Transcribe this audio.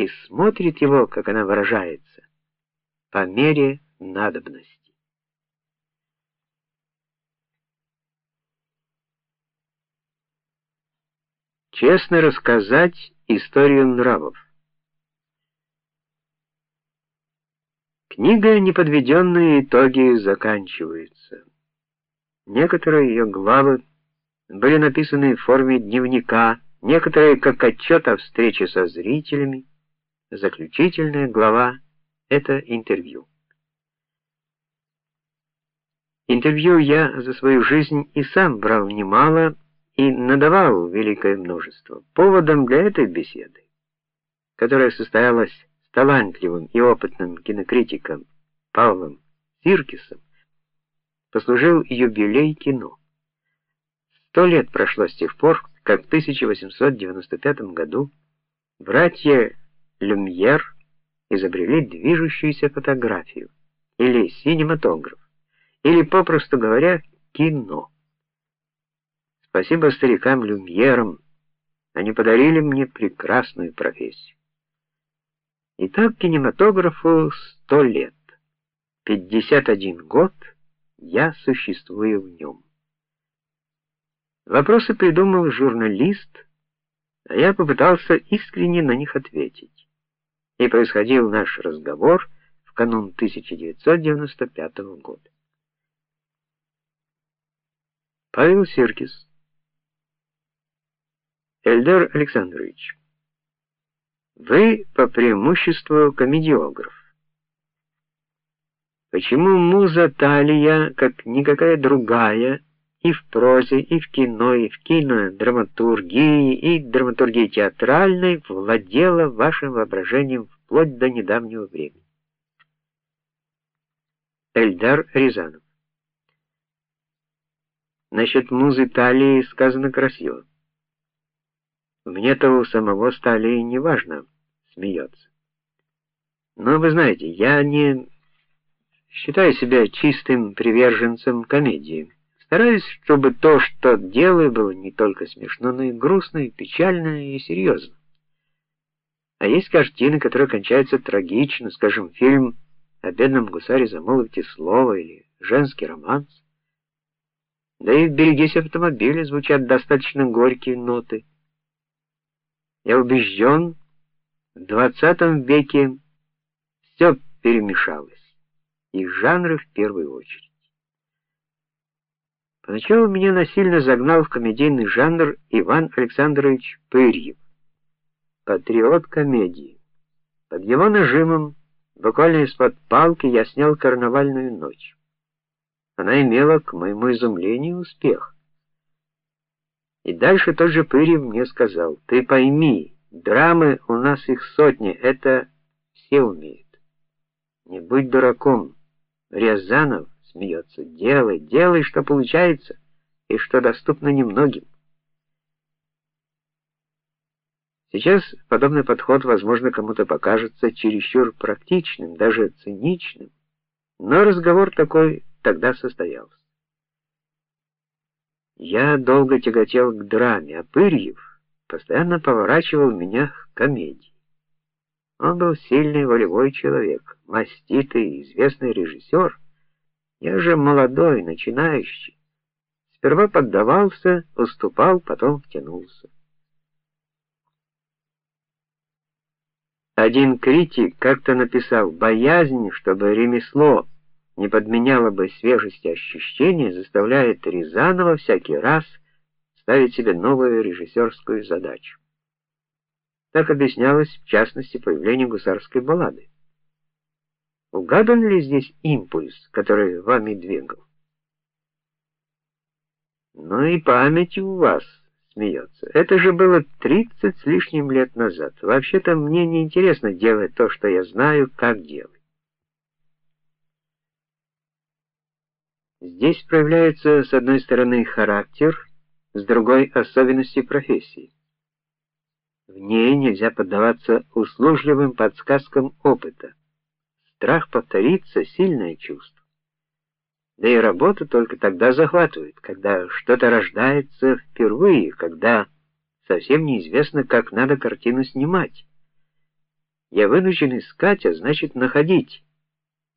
и смотрит его, как она выражается, по мере надобности. Честно рассказать историю нравов. Книга «Неподведенные итоги» заканчивается. Некоторые ее главы были написаны в форме дневника, некоторые как отчет о встрече со зрителями. Заключительная глава это интервью. Интервью я за свою жизнь и сам брал немало и надавал великое множество. Поводом для этой беседы, которая состоялась с талантливым и опытным кинокритиком Павлом Сиркисом, послужил юбилей кино. Сто лет прошло с тех пор, как в 1895 году братья Люмьер изобрели движущуюся фотографию или синематограф, или попросту говоря, кино. Спасибо старикам Люмьерам, они подарили мне прекрасную профессию. Итак, кинематографу сто лет. 51 год я существую в нем. Вопросы придумал журналист, а я попытался искренне на них ответить. И происходил наш разговор в канун 1995 года. Павел Сиркис Эльдар Александрович, вы по преимуществу комедиограф. Почему муза Талия, как никакая другая, и в прозе, и в кино, и в кинодраматургии, и драматургии театральной владела вашим воображением вплоть до недавнего времени? Эльдар Рязанов Насчет музы Талии сказано красиво. Мне-то у самого Сталии не важно, смеется. Но вы знаете, я не считаю себя чистым приверженцем комедии. Стараюсь, чтобы то, что делаю, было не только смешно, но и грустно, и печально, и серьезно. А есть картины, которые кончаются трагично, скажем, фильм о бедном гусаре замолвите слово или женский романс. Да и «Берегись автомобиля» звучат достаточно горькие ноты. Я убежден, в 20 веке все перемешалось, и жанры в первую очередь. Поначалу меня насильно загнал в комедийный жанр Иван Александрович Пырьев, патриот комедии. Под его нажимом, буквально из-под палки, я снял «Карнавальную ночь». Она имела, к моему изумлению, успех. И дальше тот же Пырев мне сказал: "Ты пойми, драмы у нас их сотни, это все умеют. Не будь дураком". Рязанов смеется. "Делай, делай, что получается и что доступно немногим". Сейчас подобный подход, возможно, кому-то покажется чересчур практичным, даже циничным. Но разговор такой тогда состоялся. Я долго тяготел к драме, а Пырьев постоянно поворачивал меня к комедии. Он был сильный волевой человек, маститый, известный режиссер. Я же молодой, начинающий. Сперва поддавался, уступал, потом втянулся. Один критик как-то написал: "Боязнь, чтобы ремесло не подменяла бы свежести ощущения, заставляет Рязанова всякий раз ставить себе новую режиссерскую задачу. Так объяснялось, в частности, появление гусарской баллады. Угадан ли здесь импульс, который вами двигал? Ну и память у вас, смеется. Это же было тридцать с лишним лет назад. Вообще-то мне не интересно делать то, что я знаю, как делать. Здесь проявляется с одной стороны характер, с другой особенности профессии. В ней нельзя поддаваться услужливым подсказкам опыта. Страх повториться сильное чувство. Да и работа только тогда захватывает, когда что-то рождается впервые, когда совсем неизвестно, как надо картину снимать. Я вынужден искать, а значит находить.